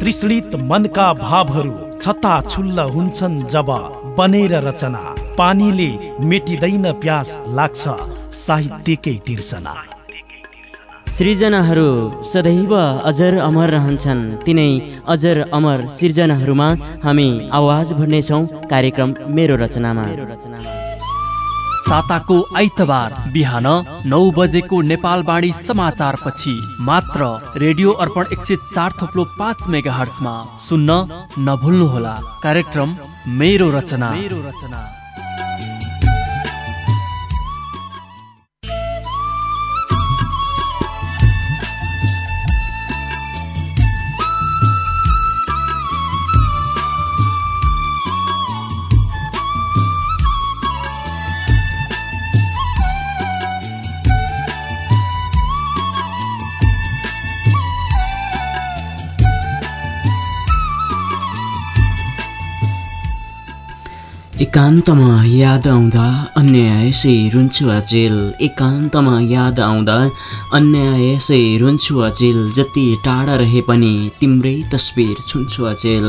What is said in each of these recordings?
तृष्णित मनका भावहरू छत्ता छुल्ल हुन्छन् जब बनेर रचना। पानीले मेटिँदैन प्यास लाग्छ साहित्यकै तिर्सना। सृजनाहरू सदैव अजर अमर रहन्छन्। तिनै अजर अमर सृजनाहरूमा हामी आवाज भर्नेछौँ कार्यक्रम मेरो रचनामा। साताको आइतबार बिहान नौ बजेको नेपालवाणी समाचारपछि मात्र रेडियो अर्पण एक सय चार थोप्लो पाँच मेगा हर्समा सुन्न नभुल्नुहोला। कार्यक्रम मेरो रचना मेरो रचना। एकान्तमा याद आउँदा अन्यायसै रुन्छु अचेल एकान्तमा याद आउँदा अन्यायसै रुन्छु अचेल जति टाढा रहे पनि तिम्रै तस्बिर छुन्छु अचेल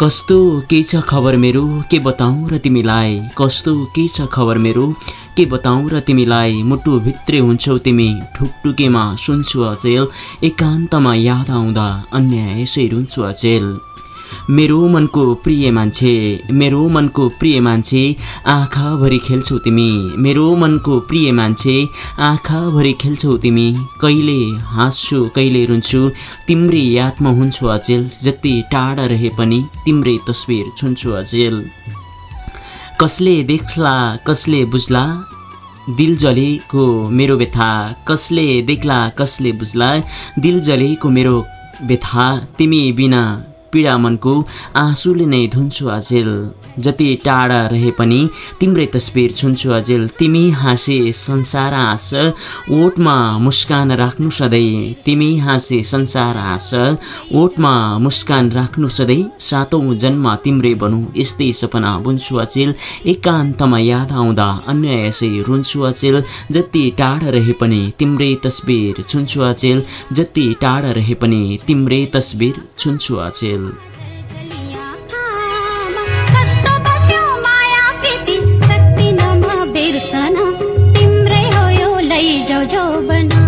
कस्तो के छ खबर मेरो? के बताउँ र तिमीलाई? कस्तो के छ खबर मेरो? के बताउँ र तिमीलाई? मुटुभित्रै हुन्छौ तिमी। ठुकटुकेमा सुन्छु अचेल एकान्तमा याद आउँदा अन्यायसै रुन्छु अचेल मेरो मनको प्रिय मान्छे मेरो मनको प्रिय मान्छे आँखाभरि खेल्छौ तिमी। मेरो मनको प्रिय मान्छे आँखाभरि खेल्छौ तिमी। कहिले हाँस्छु कहिले रुन्छु तिम्रै यादमा हुन्छु अचेल। जति टाढा रहे पनि तिम्रै तस्बिर छुन्छु अचेल। कसले देख्ला कसले बुझ्ला? दिल जलेको मेरो व्यथा। कसले देख्ला कसले बुझ्ला? दिल जलेको मेरो व्यथा। तिमी बिना पीडा मनको आँसुले नै धुन्छु अजेल जति टाढा रहे पनि तिम्रै तस्बिर छुन्छु अजेल तिमी हाँसे संसार हाँस ओठमा मुस्कान राख्नु सधैँ। तिमी हाँसे संसार हाँस ओठमा मुस्कान राख्नु सधैँ। सातौँ जन्म तिम्रै बनू यस्तै सपना बुन्छु अचेल एकान्तमा याद आउँदा अन्य यसै रुन्छु अचेल जति टाढा रहे पनि तिम्रै तस्बिर छुन्छु अचेल जति टाढा रहे पनि तिम्रै तस्बिर छुन्छु अचेल नम बिर्सन तिम्रै हो यो लैजाउ जो बना.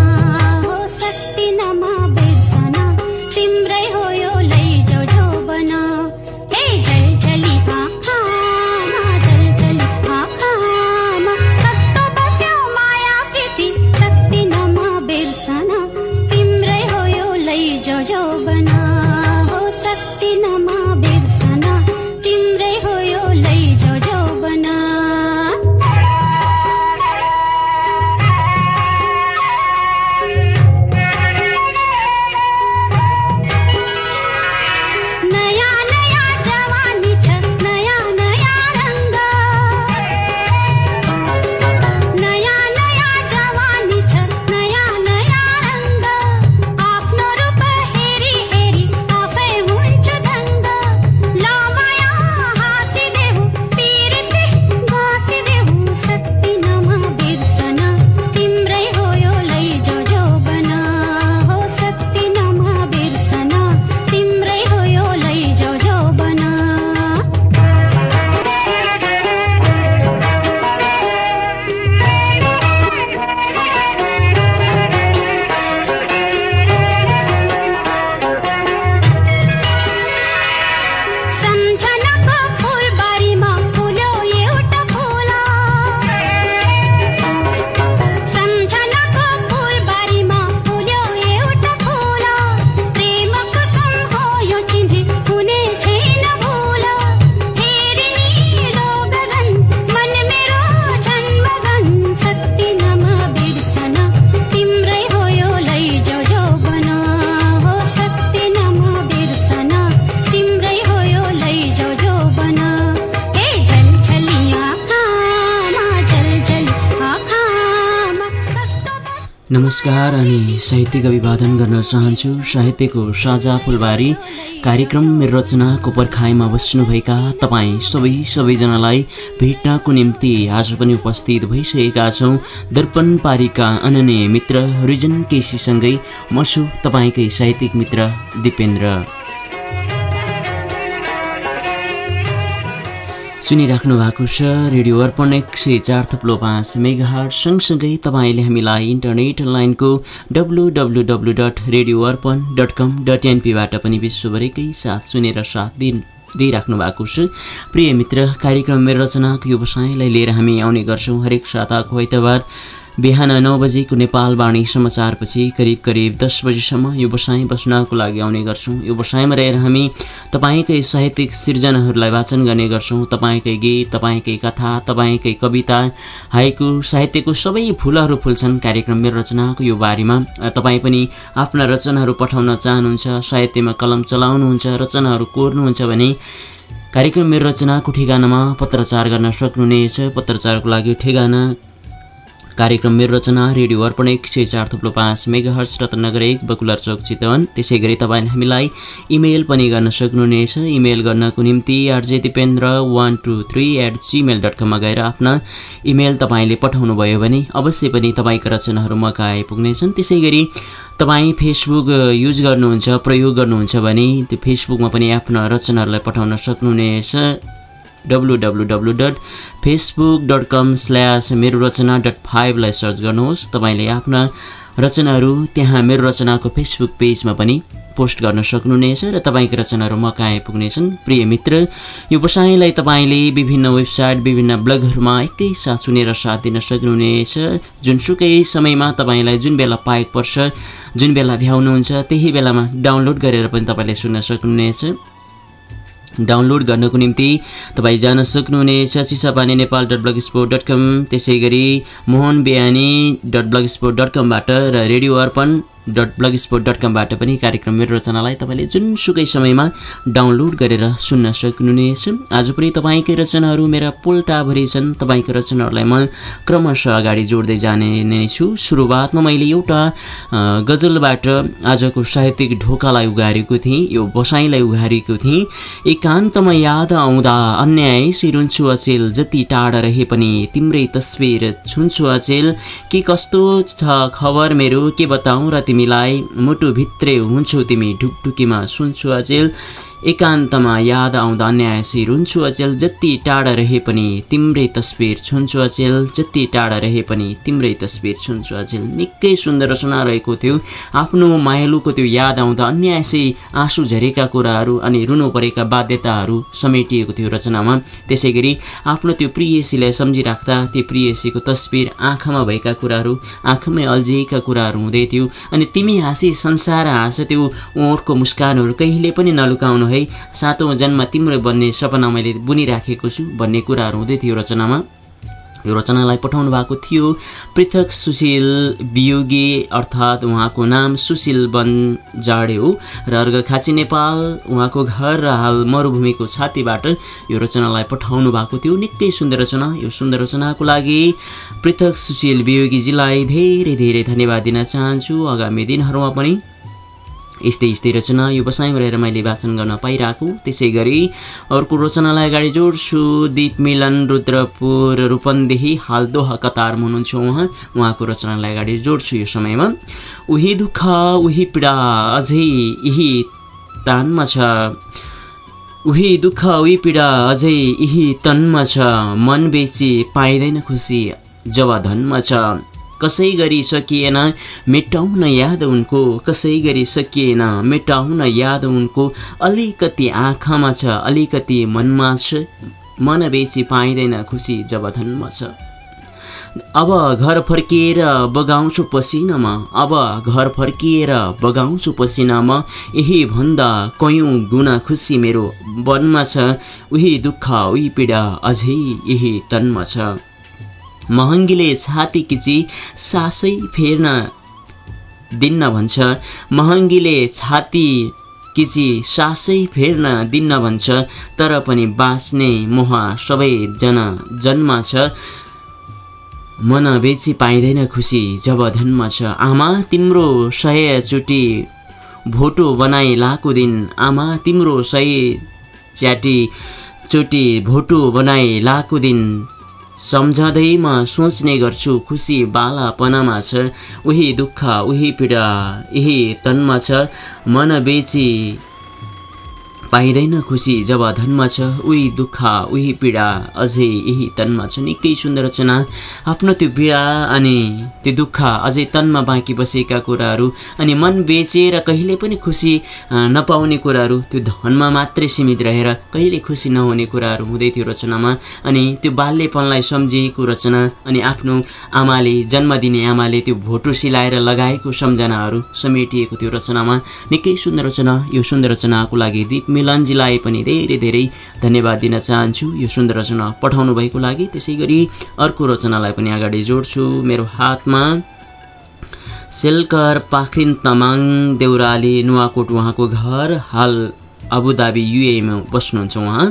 नमस्कार अनि साहित्यिक अभिवादन गर्न चाहन्छु। साहित्यको साझा फुलबारी कार्यक्रम रचनाको पर्खाइमा बस्नुभएका तपाईँ सबै सबैजनालाई भेट्नको निम्ति आज पनि उपस्थित भइसकेका छौँ। दर्पण पारीका अनन्य मित्र रिजन केसीसँगै म छु। तपाईँकै साहित्यिक मित्र दिपेन्द्र। सुनिराख्नु भएको छ रेडियो अर्पण एक सय चार थप्लो पाँच मेगाहाट सँगसँगै तपाईँले हामीलाई इन्टरनेट लाइनको W W W dot radio Arpan dot com dot एनपीबाट पनि विश्वभरिकै साथ सुनेर साथ दिइ दिइराख्नु भएको छ। प्रिय मित्र कार्यक्रम मेरो रचनाको व्यवसायलाई लिएर हामी आउने गर्छौँ। हरेक साताको आइतबार बिहान नौ बजेको नेपाल वाणी समाचारपछि करिब करिब दस बजीसम्म यो बसाइ बस्नको लागि आउने गर्छौँ। यो बसाइमा रहेर हामी तपाईँकै साहित्यिक सिर्जनाहरूलाई वाचन गर्ने गर्छौँ। तपाईँकै गीत तपाईँकै कथा तपाईँकै कविता हाइकु साहित्यको सबै फुलहरू फुल्छन् कार्यक्रम मेरो रचनाको यो बारेमा। तपाईँ पनि आफ्ना रचनाहरू पठाउन चाहनुहुन्छ साहित्यमा कलम चलाउनुहुन्छ रचनाहरू कोर्नुहुन्छ भने कार्यक्रम मेरो रचनाको ठेगानामा पत्रचार गर्न सक्नुहुनेछ। पत्रचारको लागि ठेगाना कार्यक्रम मेरो रचना रेडियो अर्पण एक सय चार थुप्रो पाँच मेगा हर्स रत्नगर एक बकुलर चौक चितवन। त्यसै गरी तपाईँले हामीलाई इमेल पनि गर्न सक्नुहुनेछ। इमेल गर्नको निम्ति RJ Dipendra one two three at Gmail dot कममा गएर आफ्ना इमेल तपाईँले पठाउनु भयो भने अवश्य पनि तपाईँका रचनाहरू मका आइपुग्नेछन् त्यसै गरी तपाईँ फेसबुक युज गर्नुहुन्छ प्रयोग गर्नुहुन्छ भने त्यो फेसबुकमा पनि आफ्ना रचनाहरूलाई पठाउन सक्नुहुनेछ। W W W dot Facebook dot com slash मेरो रचना डट फाइभलाई सर्च गर्नुहोस्। तपाईँले आफ्ना रचनाहरू त्यहाँ मेरो रचनाको फेसबुक पेजमा पनि पोस्ट गर्न सक्नुहुनेछ र तपाईँको रचनाहरू म कहाँ आइपुग्नेछन्? प्रिय मित्र यो बसाइलाई तपाईँले विभिन्न वेबसाइट विभिन्न ब्लगहरूमा एकैसाथ सुनेर साथ दिन सक्नुहुनेछ। जुनसुकै समयमा तपाईँलाई जुन बेला पाएको पर्छ जुन बेला भ्याउनुहुन्छ त्यही बेलामा डाउनलोड गरेर पनि तपाईँले सुन्न सक्नुहुनेछ। डाउनलोड गर्नको निम्ति तपाईँ जान सक्नुहुनेछ Chisapani Nepal dot blog spot dot com त्यसै गरी Mohan Bihani dot blog spot dot कमबाट र radio Arpan dot blog spot dot कमबाट पनि कार्यक्रम मेरो रचनालाई तपाईँले जुनसुकै समयमा डाउनलोड गरेर सुन्न सक्नुहुनेछ। आज पनि तपाईँकै रचनाहरू मेरा पोल्टाभरि छन्। तपाईँको रचनाहरूलाई म क्रमशः अगाडि जोड्दै जाने नै छु। सुरुवातमा मैले एउटा गजलबाट आजको साहित्यिक ढोकालाई उघारेको थिएँ। यो बसाइँलाई उघारेको थिएँ। एकान्तमा याद आउँदा अन्याय सिरुन्छु अचेल जति टाढा रहे पनि तिम्रै तस्बिर छुन्छु अचेल। के कस्तो छ खबर मेरो? के बताउँ र तिमीलाई मुटुभित्रै हुन्छौ तिमी ढुकढुकीमा। सुन्छु अचेल एकान्तमा याद आउँदा अन्यायसी रुन्छु अचेल जति टाढा रहे पनि तिम्रै तस्बिर छुन्छु अचेल जति टाढा रहे पनि तिम्रै तस्बिर छुन्छु अचेल निकै सुन्दर रचना रहेको थियो आफ्नो मायालुको त्यो याद आउँदा अन्यायसी आँसु झरेका कुराहरू अनि रुनु परेका बाध्यताहरू समेटिएको थियो रचनामा। त्यसै गरी आफ्नो त्यो प्रियसीलाई सम्झिराख्दा त्यो प्रियसीको तस्बिर आँखामा भएका कुराहरू आँखामै अल्झिएका कुराहरू हुँदै थियो अनि तिमी हाँसी संसार हाँस त्यो ओठको मुस्कानहरू कहिले पनि नलुकाउनु है। सातौँ जन्म तिम्रो बन्ने सपना मैले बुनिराखेको छु भन्ने कुराहरू हुँदै थियो रचनामा। यो रचनालाई पठाउनु भएको थियो पृथक सुशील वियोगी अर्थात् उहाँको नाम सुशील बन्जाडे हो र अर्घखाँची नेपाल उहाँको घर र हाल मरुभूमिको छातीबाट यो रचनालाई पठाउनु भएको थियो। निकै सुन्दर रचना। यो सुन्दर रचनाको लागि पृथक सुशील वियोगीजीलाई धेरै धेरै धन्यवाद दिन चाहन्छु। आगामी दिनहरूमा पनि यस्तै यस्तै रचना यो बसाइमा रहेर मैले वाचन गर्न पाइरहेको त्यसै गरी अर्को रचनालाई अगाडि जोड्छु। दीप मिलन रुद्रपुर रूपन्देही हाल दोहा कतारमा हुनुहुन्छ उहाँ। उहाँको रचनालाई अगाडि जोड्छु यो समयमा। उही दुःख उही पीडा अझै यही तानमा छ। उही दुःख उही पीडा अझै यही तनमा छ। मन बेची पाइँदैन खुसी जब धनमा छ। कसै गरी सकिएन। मेटाउन याद उनको कसै गरी सकिएन। मेटाउन याद उनको अलिकति आँखामा छ अलिकति मनमा छ मन बेची पाइँदैन खुसी जब धनमा छ। अब घर फर्किएर बगाउँछु पसिनामा अब घर फर्किएर बगाउँछु पसिनामा यही भन्दा कयौँ गुणा खुसी मेरो वनमा छ उही दुःख उही पीडा अझै यही तनमा छ। महँगीले छाती किची सासै फेर्न दिन्न भन्छ। महँगीले छाती किची सासै फेर्न दिन्न भन्छ। तर पनि बाँच्ने मोह सबैजना जन्म छ। मन बेची पाइँदैन खुसी जब धनमा छ। आमा तिम्रो सयचोटि भोटो बनाइ लाको दिन। आमा तिम्रो सय च्याटी चोटि भोटो बनाइ लाको दिन। सम्झँदैमा सोच्ने गर्छु खुसी बालापनामा छ उही दुःख उही पीडा यही तनमा छ मन बेची पाइँदैन खुसी जब धनमा छ उही दुःख उही पीडा अझै यही तनमा छ। निकै सुन्दर रचना। आफ्नो त्यो पीडा अनि त्यो दुःख अझै तनमा बाँकी बसेका कुराहरू अनि मन बेचेर कहिले पनि खुसी नपाउने कुराहरू त्यो धनमा मात्रै सीमित रहेर कहिले खुसी नहुने कुराहरू हुँदै थियो रचनामा। अनि त्यो बाल्यपनलाई सम्झिएको रचना अनि आफ्नो आमाले जन्म दिने आमाले त्यो भोटो सिलाएर लगाएको सम्झनाहरू समेटिएको थियो रचनामा। निकै सुन्दर रचना। यो सुन्दर रचनाको लागि दीप मिलनजीलाई पनि धेरै धेरै धन्यवाद दिन चाहन्छु। यो सुन्दर रचना पठाउनु भएको लागि त्यसै गरी अर्को रचनालाई पनि अगाडि जोड्छु। मेरो हातमा सेलकर पाखरिन तमाङ देउराली नुवाकोट उहाँको घर हाल अबुधाबी युएमा बस्नुहुन्छ उहाँ।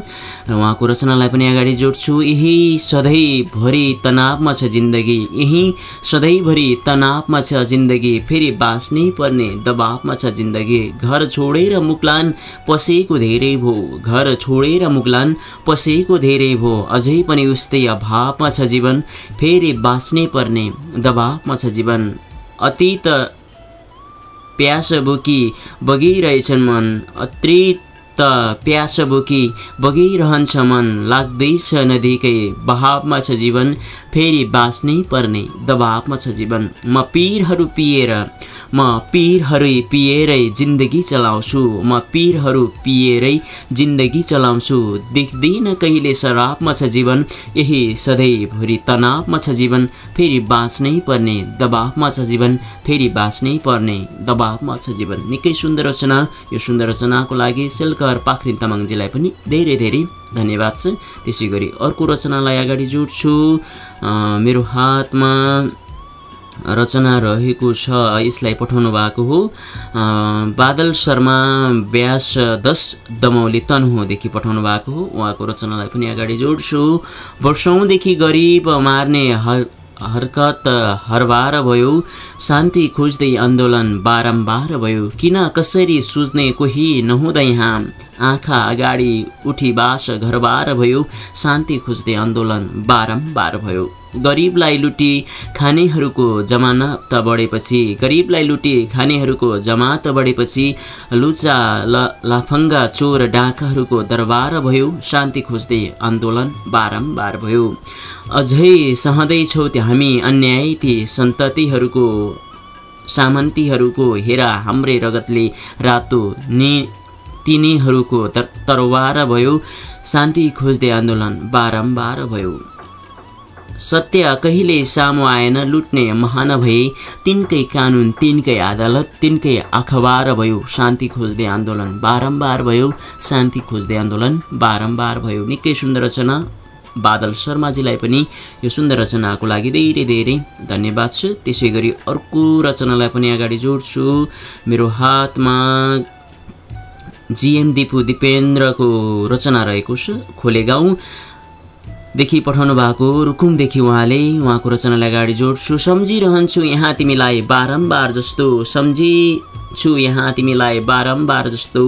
र उहाँको रचनालाई पनि अगाडि जोड्छु। यही सधैँभरि तनावमा छ जिन्दगी। यही सधैँभरि तनावमा छ जिन्दगी। फेरि बाँच्नै पर्ने दबावमा छ जिन्दगी। घर छोडेर मुक्लान पसेको धेरै भो। घर छोडेर मुक्लान पसेको धेरै भो। अझै पनि उस्तै अभावमा छ जीवन। फेरि बाँच्नै पर्ने दबावमा छ जीवन। अतीत प्यास बोकी बगिरहेछन् मन। अतिरिक्त प्यास बोकी बगिरहन्छ मन लाग्दैछ नदीकै बहावमा छ जीवन फेरि बाँच्नै पर्ने दबावमा छ जीवन। म पिरहरू पिएर म पिरहरू पिएरै जिन्दगी चलाउँछु। म पिरहरू पिएरै जिन्दगी चलाउँछु। देख्दिनँ कहिले शराबमा छ जीवन यही सधैँभरि तनावमा छ जीवन। फेरि बाँच्नै पर्ने दबावमा छ जीवन फेरि बाँच्नै पर्ने दबावमा छ जीवन। निकै सुन्दर रचना। यो सुन्दर रचनाको लागि सेलकर पाखरिन तामाङजीलाई पनि धेरै धेरै धन्यवाद छ। त्यसै गरी अर्को रचनालाई अगाडि जोड्छु। मेरो हातमा रचना रहेको छ यसलाई पठाउनु भएको हो। बादल शर्मा व्यास दस दमौली तनहुँदेखि पठाउनु भएको हो। उहाँको रचनालाई पनि अगाडि जोड्छु। वर्षौँदेखि गरिब मार्ने हर हरकत हरबार भयो। शान्ति खोज्दै आन्दोलन बारम्बार भयो। किन कसरी सुझ्ने कोही नहुँदै यहाँ आँखा अगाडि उठी बास घरबार भयो। शान्ति खोज्दै आन्दोलन बारम्बार भयो। गरिबलाई लुटी खानेहरूको जमानत बढेपछि गरिबलाई लुटी खानेहरूको जमात बढेपछि लुचा ल लाफङ्गा चोर डाकाहरूको दरबार भयो शान्ति खोज्दै आन्दोलन बारम्बार भयो। अझै सहँदैछौँ त्यो हामी अन्याय ती सन्ततिहरूको सामन्तीहरूको हेरा हाम्रै रगतले रातो नि तिनीहरूको तर तरवार भयो शान्ति खोज्दै आन्दोलन बारम्बार भयो। सत्य कहिले सामु आएन लुट्ने महान भए तिनकै कानुन तिनकै अदालत तिनकै अखबार भयो शान्ति खोज्दै आन्दोलन बारम्बार भयो शान्ति खोज्दै आन्दोलन बारम्बार भयो। निकै सुन्दर रचना। बादल शर्माजीलाई पनि यो सुन्दर रचनाको लागि धेरै धेरै धन्यवाद छ। त्यसै गरी अर्को रचनालाई पनि अगाडि जोड्छु। मेरो हातमा जिएम दिपु दिपेन्द्रको रचना रहेको छ खोले गाउँ देखि पठाउनु भएको रुकुमदेखि उहाँले उहाँको रचनालाई अगाडि जोड्छु। सम्झिरहन्छु यहाँ तिमीलाई बारम्बार जस्तो। सम्झिछु यहाँ तिमीलाई बारम्बार जस्तो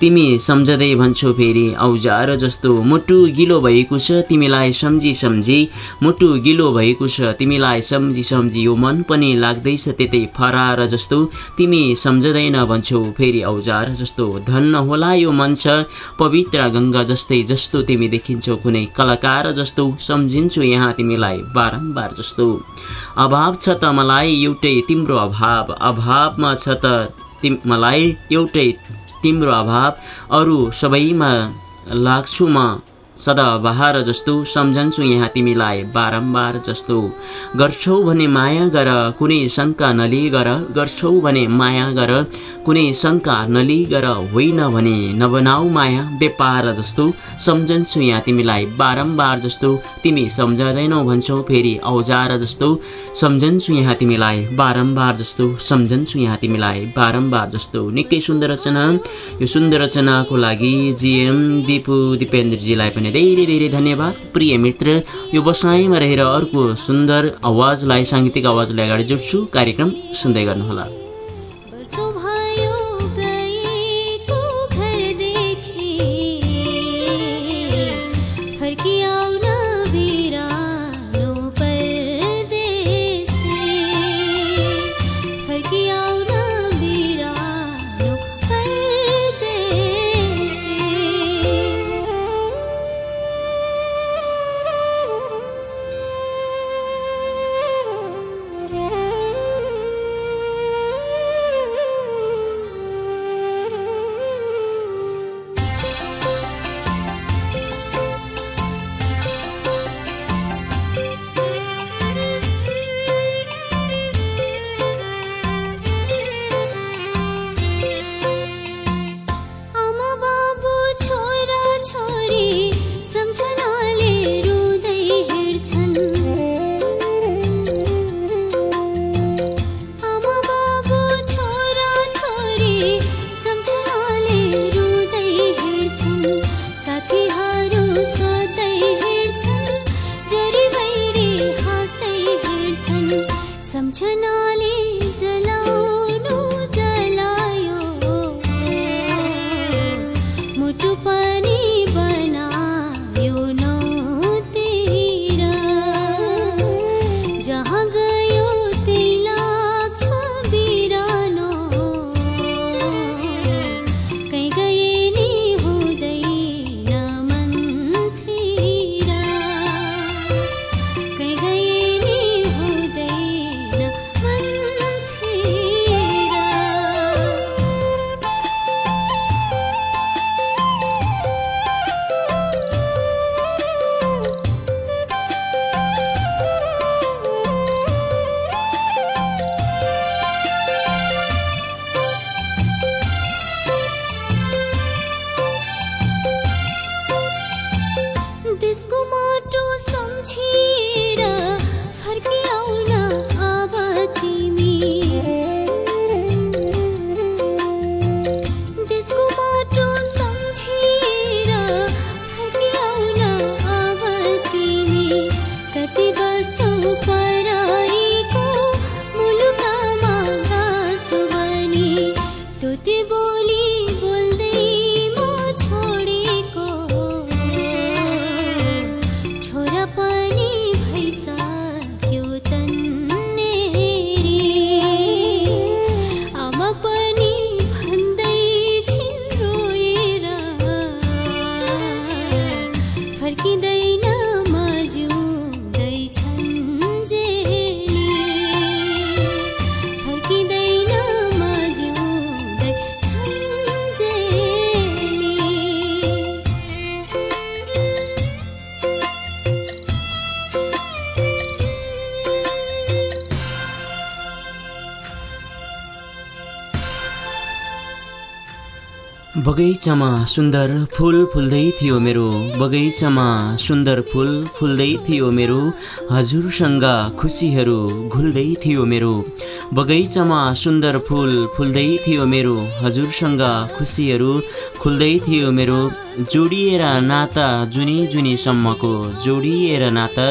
तिमी सम्झँदै भन्छौ फेरि। औजार जस्तो मुटु गिलो भएको छ तिमीलाई सम्झी सम्झी। मुटु गिलो भएको छ तिमीलाई सम्झी सम्झी। यो मन पनि लाग्दैछ त्यतै फरार जस्तो। तिमी सम्झँदैन भन्छौ फेरि औजार जस्तो। धन्न होला यो मन छ। पवित्र गङ्गा जस्तै जस्तो तिमी देखिन्छौ। कुनै कलाकार जस्तो सम्झिन्छु यहाँ तिमीलाई बारम्बार जस्तो। अभाव छ त मलाई एउटै तिम्रो अभाव। अभावमा छ त मलाई एउटै तिम्रो अभाव अरू सबैमा लाग्छु म। सदाबहार जस्तो सम्झन्छु यहाँ तिमीलाई बारम्बार जस्तो। गर्छौ भने माया गर कुनै शङ्का नलिई गर गर्छौ भने माया गर कुनै शङ्का नलिई गर होइन भने नबनाऊ माया व्यापार जस्तो सम्झन्छु यहाँ तिमीलाई बारम्बार जस्तो। तिमी सम्झँदैनौ भन्छौ फेरि औजार जस्तो। सम्झन्छु यहाँ तिमीलाई बारम्बार जस्तो। सम्झन्छु यहाँ तिमीलाई बारम्बार जस्तो। निकै सुन्दर रचना। यो सुन्दर रचनाको लागि जिएम दिपु दिपेन्द्रजीलाई पनि धेरै धेरै धन्यवाद। प्रिय मित्र यो बसाइमा रहेर अर्को सुन्दर आवाजलाई साङ्गीतिक आवाजलाई अगाडि जोड्छु। कार्यक्रम सुन्दै गर्नुहोला। बगैँचामा सुन्दर फुल फुल्दै थियो मेरो। बगैँचामा सुन्दर फुल फुल्दै थियो मेरो। हजुरसँग खुसीहरू घुल्दै थियो मेरो। बगैँचामा सुन्दर फुल फुल्दै थियो मेरो। हजुरसँग खुसीहरू खुल्दै थियो मेरो। जोडिएर नाता जुनी जुनीसम्मको जोडिएर नाता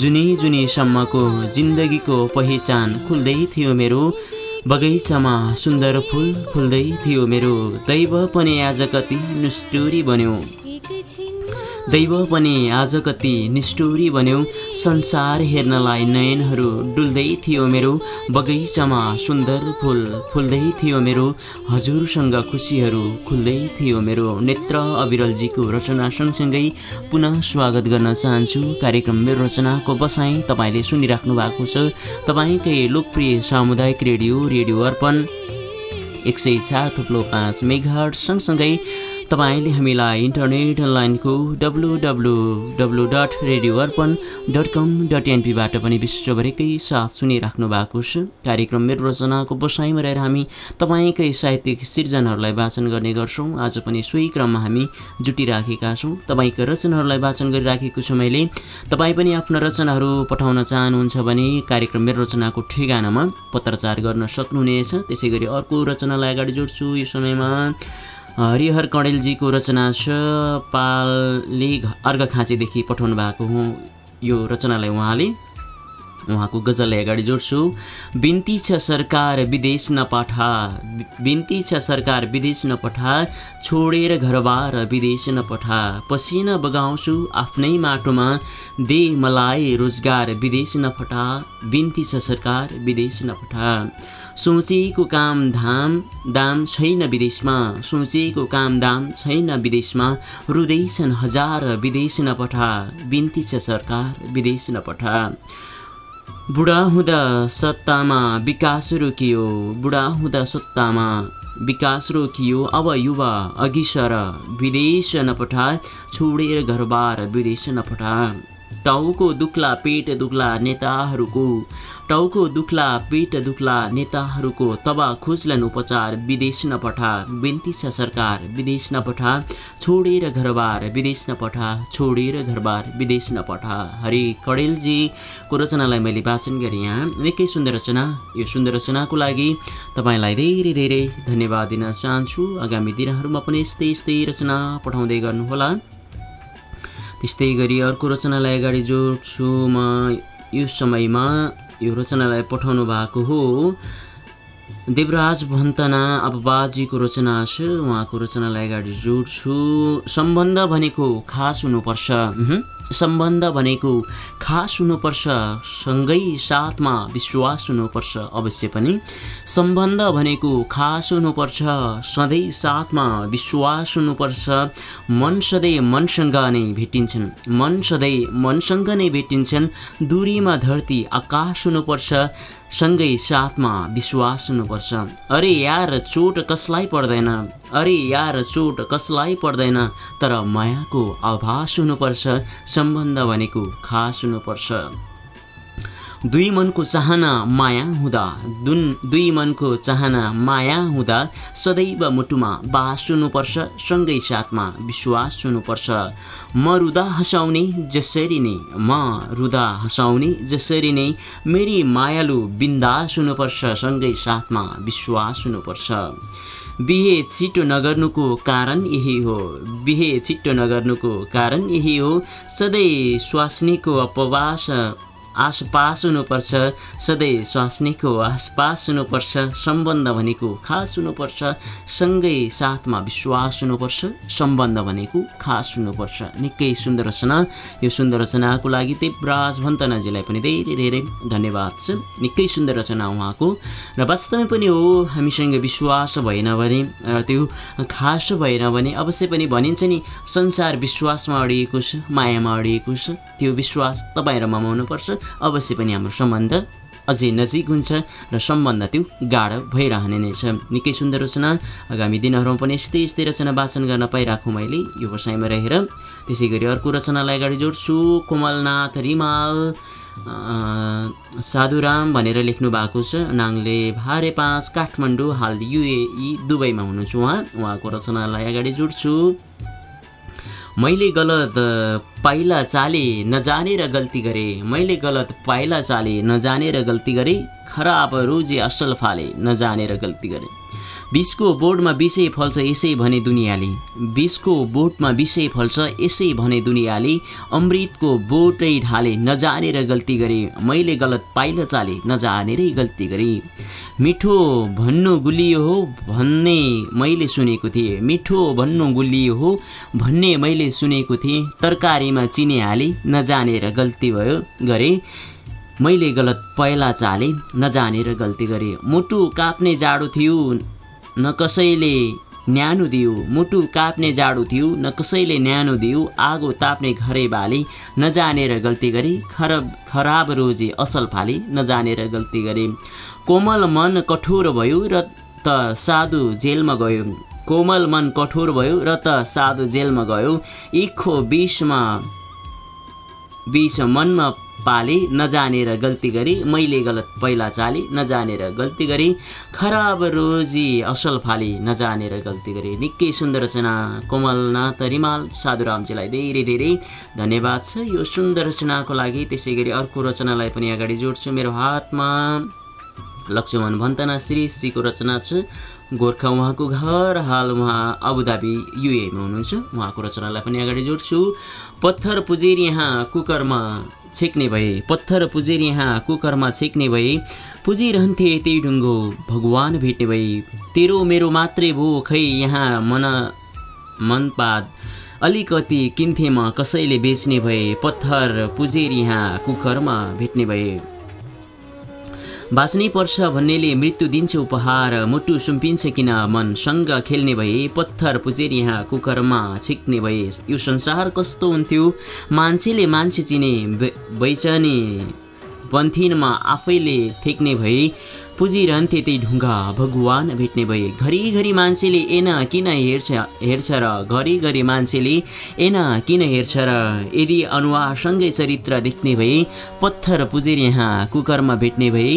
जुनी जुनीसम्मको जिन्दगीको पहिचान खुल्दै थियो मेरो। बगैँचामा सुन्दर फुल फुल्दै थियो मेरो दैव पनि आज कति निष्ठुरी बन्यो। दैव पनि आज कति निष्ठुरी बन्यो। संसार हेर्नलाई नयनहरू डुल्दै थियो मेरो। बगैँचामा सुन्दर फुल फुल्दै थियो मेरो। हजुरसँग खुसीहरू खुल्दै थियो मेरो। नेत्र अविरलजीको रचना सँगसँगै पुनः स्वागत गर्न चाहन्छु। कार्यक्रम मेरो रचनाको बसाइ तपाईँले सुनिराख्नु भएको छ। तपाईँकै लोकप्रिय सामुदायिक रेडियो रेडियो अर्पण एक सय चार थुप्लो पाँच मेघाट सँगसँगै तपाईँले हामीलाई इन्टरनेट अनलाइनको W W W dot radio Arpan dot com dot एनपीबाट पनि विश्वभरिकै साथ सुनिराख्नु भएको छ। कार्यक्रम मेरो रचनाको बसाइमा रहेर हामी तपाईँकै साहित्यिक सिर्जनाहरूलाई वाचन गर्ने गर्छौँ। आज पनि सोही क्रममा हामी जुटिराखेका छौँ। तपाईँका रचनाहरूलाई वाचन गरिराखेको छु मैले। तपाईँ पनि आफ्ना रचनाहरू पठाउन चाहनुहुन्छ भने कार्यक्रम मेरो रचनाको ठेगानामा पत्रचार गर्न सक्नुहुनेछ। त्यसै गरी अर्को रचनालाई अगाडि जोड्छु। यो समयमा हरिहर कणेलजीको रचना छ पालले अर्घखाँचीदेखि पठाउनु भएको हुँ। यो रचनालाई उहाँले उहाँको गजललाई अगाडि जोड्छु। बिन्ती छ सरकार विदेश नपठा बिन्ती छ सरकार विदेश नपठा छोडेर घरबार विदेश नपठा पसिना बगाउँछु आफ्नै माटोमा दे मलाई रोजगार विदेश नपठा बिन्ती छ सरकार विदेश नपठा। सोचेको काम धाम दाम छैन विदेशमा। सोचेको काम दाम छैन विदेशमा। रुँदैछन् हजार विदेश नपठा। बिन्ती छ सरकार विदेश नपठा। बुढा हुँदा सत्तामा विकास रोकियो। बुढा हुँदा सत्तामा विकास रोकियो। अब युवा अघि सर विदेश नपठा। छोडेर घरबार विदेश नपठा। टाउको दुख्ला पेट दुख्ला नेताहरूको टाउको दुख्ला पेट दुख्ला नेताहरूको तब खोज्लान् उपचार विदेश नपठा बिन्ती छ सरकार विदेश नपठा छोडेर घरबार विदेश नपठा छोडेर घरबार विदेश नपठा। हरे कडेलजीको रचनालाई मैले वाचन गरेँ यहाँ? निकै सुन्दर रचना। यो सुन्दर रचनाको लागि तपाईँलाई धेरै धेरै धन्यवाद दिन चाहन्छु। आगामी दिनहरूमा पनि यस्तै यस्तै रचना पठाउँदै गर्नुहोला। त्यस्तै गरी अर्को रचनालाई अगाडि जोड्छु म। यो समयमा यो रचनालाई पठाउनु भएको हो। देवराज भन्तना अब बाजीको रचना छ। उहाँको रचनालाई अगाडि जोड्छु। सम्बन्ध भनेको खास हुनुपर्छ। सम्बन्ध भनेको खास हुनुपर्छ सँगै साथमा विश्वास हुनुपर्छ। अवश्य पनि सम्बन्ध भनेको खास हुनुपर्छ सधैँ साथमा विश्वास हुनुपर्छ। मन सधैँ मनसँग नै भेटिन्छन्। मन सधैँ मनसँग नै भेटिन्छन्। दूरीमा धरती आकाश हुनुपर्छ सँगै साथमा विश्वास हुनुपर्छ। अरे यार चोट कसलाई पर्दैन? अरे यार चोट कसलाई पर्दैन? तर मायाको आभास हुनुपर्छ। सम्बन्ध भनेको खास हुनुपर्छ। दुई मनको चाहना माया हुँदा दुन दुई मनको चाहना माया हुँदा सदैव मुटुमा बास हुनुपर्छ सँगै साथमा विश्वास हुनुपर्छ। म रुदा हँसाउने जसरी नै म रुदा हँसाउने जसरी नै मेरी मायालु बिन्दास हुनुपर्छ सँगै साथमा विश्वास हुनुपर्छ। बिहे छिटो नगर्नुको कारण यही हो। बिहे छिटो नगर्नुको कारण यही हो। सधैँ स्वास्नीको अपवास आसपास हुनुपर्छ सधैँ स्वास्नीको आसपास हुनुपर्छ सम्बन्ध भनेको खास हुनुपर्छ सँगै साथमा विश्वास हुनुपर्छ सम्बन्ध भनेको खास हुनुपर्छ। निकै सुन्दर रचना। यो सुन्दर रचनाको लागि देवराज भन्तनाजीलाई पनि धेरै धेरै धन्यवाद छ। निकै सुन्दर रचना उहाँको। र वास्तवमै पनि हो हामीसँग विश्वास भएन भने र त्यो खास भएन भने अवश्य पनि भनिन्छ नि संसार विश्वासमा अडिएको छ मायामा अडिएको छ। त्यो विश्वास तपाईँ ममाउनुपर्छ अवश्य पनि हाम्रो सम्बन्ध अझै नजिक हुन्छ र सम्बन्ध त्यो गाढा भइरहने नै छ। निकै सुन्दर रचना। आगामी दिनहरूमा पनि यस्तै यस्तै रचना वाचन गर्न पाइराखौँ मैले। यो बसाइमा रहेर त्यसै गरी अर्को रचनालाई अगाडि जोड्छु। कोमलनाथ रिमाल साधुराम भनेर लेख्नु भएको छ। नाङले भारे पाँच काठमाडौँ हाल युएई दुबईमा हुनुहुन्छ उहाँ। उहाँको रचनालाई अगाडि जोड्छु। मैले गलत पाइला चाले नजानेर गल्ती गरेँ। मैले गलत पाइला चाले नजानेर गल्ती गरेँ। खराब रोजे असल फाले नजानेर गल्ती गरेँ। बिसको बोर्डमा विषय फल्छ यसै भने दुनियाँले। बिसको बोटमा विषय फल्छ यसै भने दुनियाँले। अमृतको बोटै ढाले नजानेर गल्ती गरेँ। मैले गलत पाइला चाले नजानेरै गल्ती गरेँ। मिठो भन्नु गुलियो हो भन्ने मैले सुनेको थिएँ। मिठो भन्नु गुलियो हो भन्ने मैले सुनेको थिएँ। तरकारीमा चिनी हाले नजानेर गल्ती भयो गरेँ। मैले गलत पैला चाले नजानेर गल्ती गरेँ। मुटु काप्ने जाडो थियो। न कसैले न्यानो दियो मुटु काप्ने जाडो थियो न कसैले न्यानो दियो आगो ताप्ने घरै बाले नजानेर गल्ती गरे खराब खराब रोजे असल फाले नजानेर गल्ती गरे। कोमल मन कठोर भयो र त साधु जेलमा गयो। कोमल मन कठोर भयो र त साधु जेलमा गयो। इखो बिचमा बिच मनमा पाले नजानेर गल्ती गरे मैले गलत पहिला चाले नजानेर गल्ती गरे खराब रोजी असल फाले नजानेर गल्ती गरे। निकै सुन्दर रचना कोमलनाथ रिमाल साधुरामजीलाई धेरै धेरै धन्यवाद छ। यो सुन्दर रचनाको लागि त्यसै गरी अर्को रचनालाई पनि अगाडि जोड्छु मेरो हातमा। लक्ष्मण भन्तना श्रीजीको रचना छ गोर्खा उहाँको घर हाल उहाँ अबुधाबी युएमा हुनुहुन्छ। उहाँको रचनालाई पनि अगाडि जोड्छु। पत्थर पुजेर यहाँ कुकरमा छेक्ने भए पत्थर पुजेर यहाँ कुकरमा छेक्ने भए पुजिरहन्थे त्यही ढुङ्गो। भगवान भेट्ने भए तेरो मेरो मात्रै भो खै यहाँ मन मनपाद। अलिकति किन्थे म कसैले बेच्ने भए पत्थर पुजेर यहाँ कुकरमा भेट्ने भए। बाँच्नै पर्छ भन्नेले मृत्यु दिन्छ उपहार मुटु सुम्पिन्छ किन मनसँग खेल्ने भए पत्थर पुजेर यहाँ कुकरमा छिक्ने भए। यो संसार कस्तो हुन्थ्यो? मान्छेले मान्छे चिने बैचने पन्थिनमा आफैले थेक्ने भए पुजिरहन्थे त्यही ढुङ्गा। भगवान भेट्ने भए घरिघरि मान्छेले एन किन हेर्छ हेर्छ र घरिघरि मान्छेले एन किन हेर्छ र यदि अनुहारसँगै चरित्र देख्ने भए पत्थर पुजेर यहाँ कुकरमा भेट्ने भए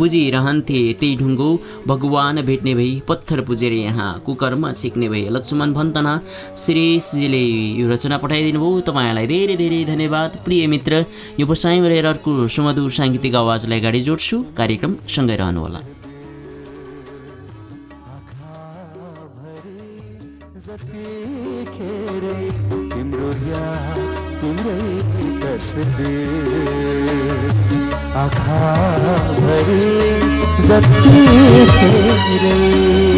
पुजिरहन्थे त्यही ढुङ्गो भगवान भेट्ने भई पत्थर पुजेर यहाँ कुकरमा सिक्ने भए लक्ष्मण भन्तना श्रेषजीले यो रचना पठाइदिनु भयो तपाईँलाई धेरै धेरै धन्यवाद। प्रिय मित्र यो बसाइमा रहेर अर्को सुमधुर साङ्गीतिक आवाजलाई अगाडि जोड्छु। कार्यक्रम सँगै रहनुहोला। तिम्रो याद तिम्रै तस्बिर आँखाभरि जति धेरै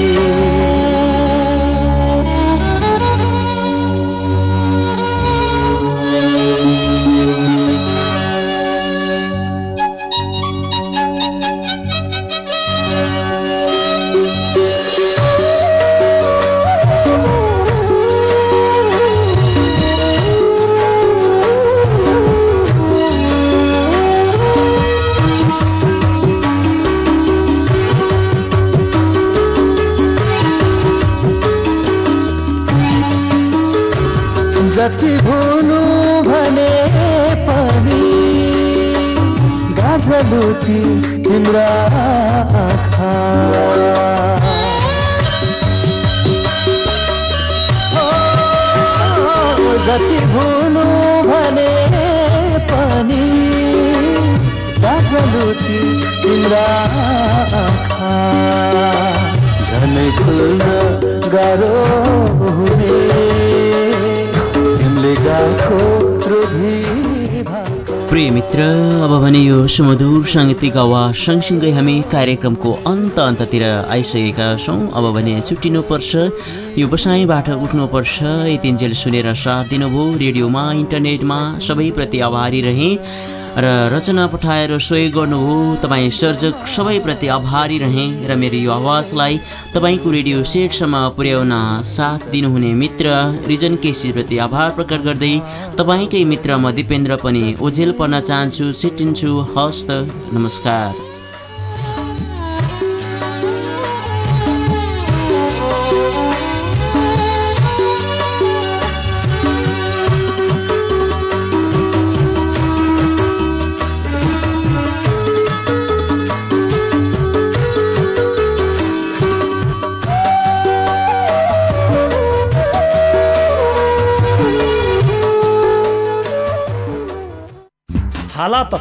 गाजलुती तिम्रा आँखा। हो, जति भुनु भने पनि गाजलुती तिम्रा आँखा। झनै खुल्न गाह्रो हुने। तिमीले गाएको रुधी भएको प्रिय मित्र अब भने यो सुमधुर साङ्गीतिक आवाज सँगसँगै हामी कार्यक्रमको अन्त अन्ततिर आइसकेका छौँ। अब भने छुट्टिनुपर्छ यो बसाइबाट उठ्नुपर्छ। यतिन्जेल सुनेर साथ दिनुभयो रेडियोमा इन्टरनेटमा सबैप्रति आभारी रहेँ। र रचना पठाएर सहयोग गर्नुभयो तपाईँ सर्जक सबैप्रति आभारी रहेँ र मेरो यो आवाजलाई तपाईँको रेडियो सेटसम्म पुर्याउन साथ दिनुहुने मित्र रिजन केसीप्रति आभार प्रकट गर्दै तपाईँकै मित्र म दिपेन्द्र पनि ओझेल पर्न चाहन्छु छुट्टिन्छु हस्त नमस्कार। また